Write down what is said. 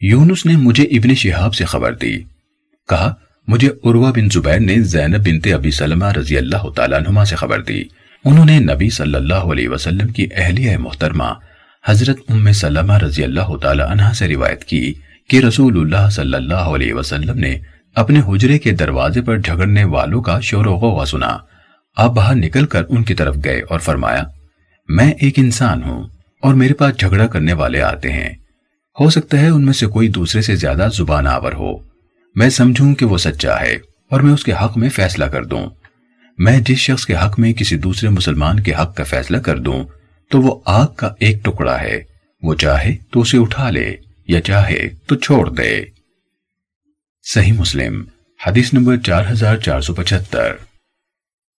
یونس نے مجھے ابن شہاب سے خبر دی۔ کہا، مجھے عروہ بن زبیر نے زینب بنت ابی سلمہ رضی اللہ تعالیٰ عنہما سے خبر دی۔ انہوں نے نبی صلی اللہ علیہ وسلم کی اہلیہ محترمہ حضرت ام سلمہ رضی اللہ تعالیٰ عنہ سے روایت کی کہ رسول اللہ صلی اللہ علیہ وسلم نے اپنے حجرے کے دروازے پر جھگڑنے والوں کا شور و غوغہ سنا۔ آپ باہر نکل کر ان کی طرف گئے اور فرمایا، میں ایک انسان ہوں اور میرے پاس جھگڑا کرنے والے آتے ہیں۔ ہو سکتا ہے ان میں سے کوئی دوسرے سے زیادہ زبان آور ہو۔ میں سمجھوں کہ وہ سچا ہے اور میں اس کے حق میں فیصلہ کر دوں۔ میں جس شخص کے حق میں کسی دوسرے مسلمان کے حق کا فیصلہ کر دوں، تو وہ آگ کا ایک ٹکڑا ہے۔ وہ چاہے تو اسے اٹھا لے یا چاہے تو چھوڑ دے۔ صحیح مسلم، حدیث نمبر چار ہزار چار سو پچھتر